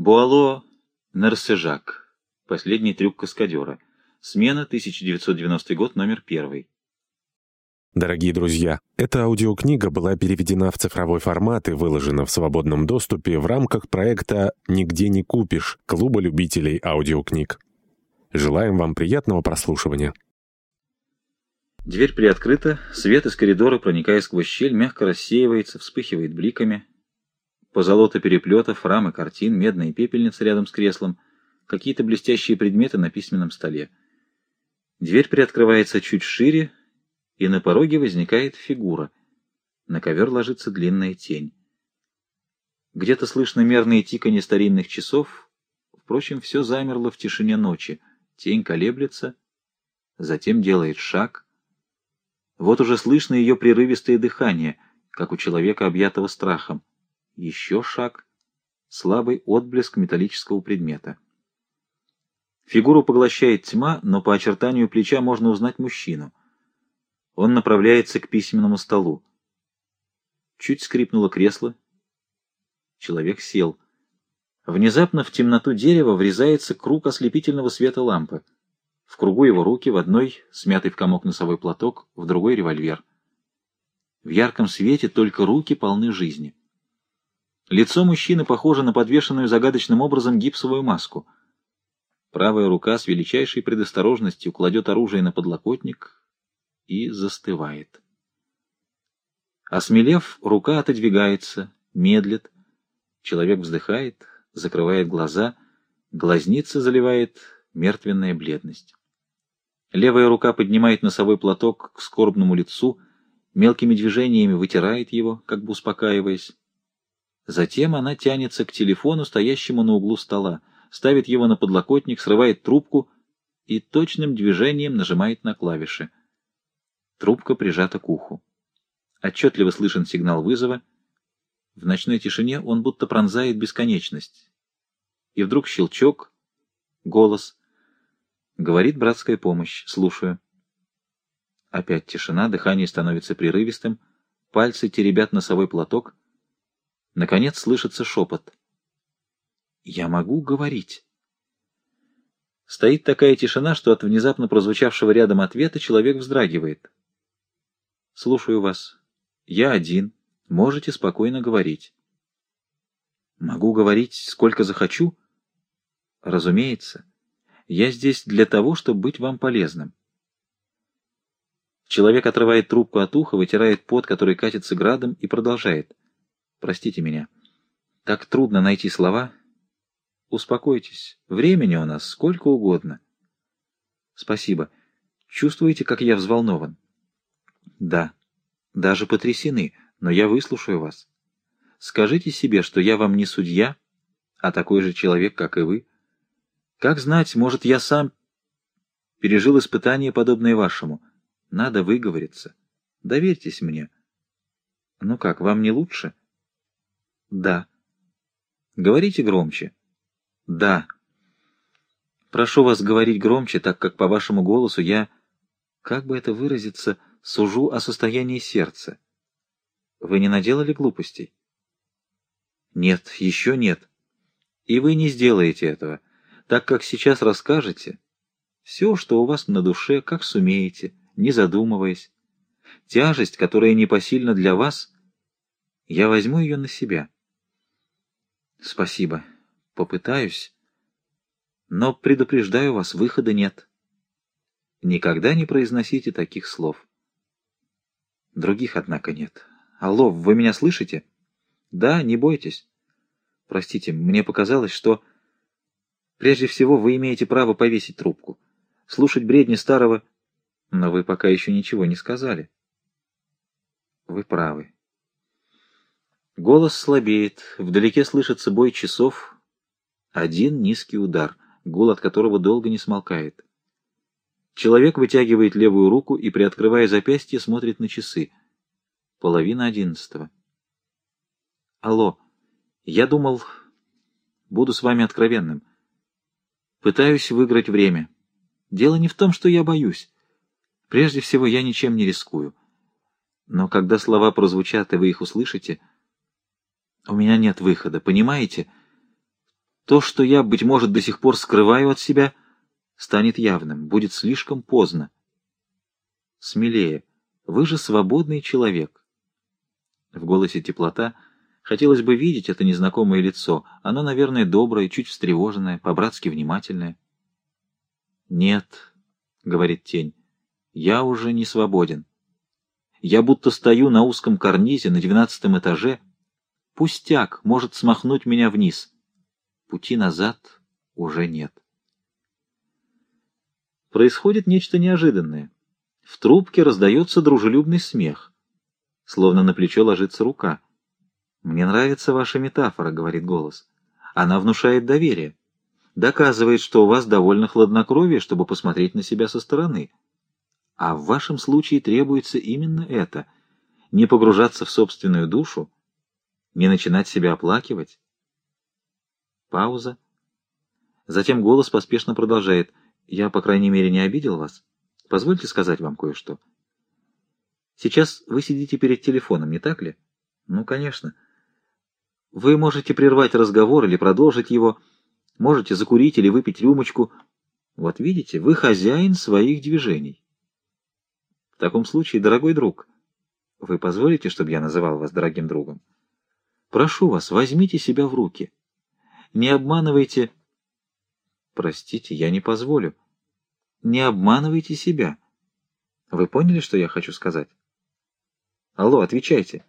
Буало Нерсежак. Последний трюк каскадера. Смена, 1990 год, номер первый. Дорогие друзья, эта аудиокнига была переведена в цифровой формат и выложена в свободном доступе в рамках проекта «Нигде не купишь» Клуба любителей аудиокниг. Желаем вам приятного прослушивания. Дверь приоткрыта, свет из коридора, проникая сквозь щель, мягко рассеивается, вспыхивает бликами. Позолота переплетов, рамы картин, медная пепельница рядом с креслом, какие-то блестящие предметы на письменном столе. Дверь приоткрывается чуть шире, и на пороге возникает фигура. На ковер ложится длинная тень. Где-то слышно мерные тиканье старинных часов, впрочем, все замерло в тишине ночи. Тень колеблется, затем делает шаг — вот уже слышно ее прерывистое дыхание, как у человека, объятого страхом. Еще шаг. Слабый отблеск металлического предмета. Фигуру поглощает тьма, но по очертанию плеча можно узнать мужчину. Он направляется к письменному столу. Чуть скрипнуло кресло. Человек сел. Внезапно в темноту дерева врезается круг ослепительного света лампы. В кругу его руки, в одной смятый в комок носовой платок, в другой револьвер. В ярком свете только руки полны жизни. Лицо мужчины похоже на подвешенную загадочным образом гипсовую маску. Правая рука с величайшей предосторожностью кладет оружие на подлокотник и застывает. Осмелев, рука отодвигается, медлит. Человек вздыхает, закрывает глаза, глазницы заливает мертвенная бледность. Левая рука поднимает носовой платок к скорбному лицу, мелкими движениями вытирает его, как бы успокаиваясь. Затем она тянется к телефону, стоящему на углу стола, ставит его на подлокотник, срывает трубку и точным движением нажимает на клавиши. Трубка прижата к уху. Отчетливо слышен сигнал вызова. В ночной тишине он будто пронзает бесконечность. И вдруг щелчок, голос — Говорит братская помощь. Слушаю. Опять тишина, дыхание становится прерывистым, пальцы теребят носовой платок. Наконец слышится шепот. «Я могу говорить». Стоит такая тишина, что от внезапно прозвучавшего рядом ответа человек вздрагивает. «Слушаю вас. Я один. Можете спокойно говорить». «Могу говорить, сколько захочу?» «Разумеется. Я здесь для того, чтобы быть вам полезным. Человек отрывает трубку от уха, вытирает пот, который катится градом, и продолжает. Простите меня. Так трудно найти слова. Успокойтесь. Времени у нас сколько угодно. Спасибо. Чувствуете, как я взволнован? Да. Даже потрясены, но я выслушаю вас. Скажите себе, что я вам не судья, а такой же человек, как и вы. Как знать, может, я сам пережил испытание, подобное вашему. Надо выговориться. Доверьтесь мне. Ну как, вам не лучше? Да. Говорите громче. Да. Прошу вас говорить громче, так как по вашему голосу я, как бы это выразиться, сужу о состоянии сердца. Вы не наделали глупостей? Нет, еще нет. И вы не сделаете этого так как сейчас расскажете все, что у вас на душе, как сумеете, не задумываясь. Тяжесть, которая непосильна для вас, я возьму ее на себя. Спасибо. Попытаюсь. Но предупреждаю вас, выхода нет. Никогда не произносите таких слов. Других, однако, нет. Алло, вы меня слышите? Да, не бойтесь. Простите, мне показалось, что... Прежде всего, вы имеете право повесить трубку, слушать бредни старого... Но вы пока еще ничего не сказали. Вы правы. Голос слабеет, вдалеке слышится бой часов. Один низкий удар, гул от которого долго не смолкает. Человек вытягивает левую руку и, приоткрывая запястье, смотрит на часы. Половина одиннадцатого. Алло, я думал, буду с вами откровенным. Пытаюсь выиграть время. Дело не в том, что я боюсь. Прежде всего, я ничем не рискую. Но когда слова прозвучат, и вы их услышите, у меня нет выхода, понимаете? То, что я, быть может, до сих пор скрываю от себя, станет явным, будет слишком поздно. Смелее. Вы же свободный человек. В голосе теплота хотелось бы видеть это незнакомое лицо. Оно, наверное, доброе, чуть встревоженное, по-братски внимательное. «Нет», — говорит тень, — «я уже не свободен. Я будто стою на узком карнизе на двенадцатом этаже. Пустяк может смахнуть меня вниз. Пути назад уже нет». Происходит нечто неожиданное. В трубке раздается дружелюбный смех. Словно на плечо ложится рука. «Мне нравится ваша метафора», — говорит голос. «Она внушает доверие. Доказывает, что у вас довольно хладнокровие, чтобы посмотреть на себя со стороны. А в вашем случае требуется именно это — не погружаться в собственную душу, не начинать себя оплакивать». Пауза. Затем голос поспешно продолжает. «Я, по крайней мере, не обидел вас?» Позвольте сказать вам кое-что. Сейчас вы сидите перед телефоном, не так ли? Ну, конечно. Вы можете прервать разговор или продолжить его, можете закурить или выпить рюмочку. Вот видите, вы хозяин своих движений. В таком случае, дорогой друг, вы позволите, чтобы я называл вас дорогим другом? Прошу вас, возьмите себя в руки. Не обманывайте... Простите, я не позволю. Не обманывайте себя. Вы поняли, что я хочу сказать? Алло, отвечайте.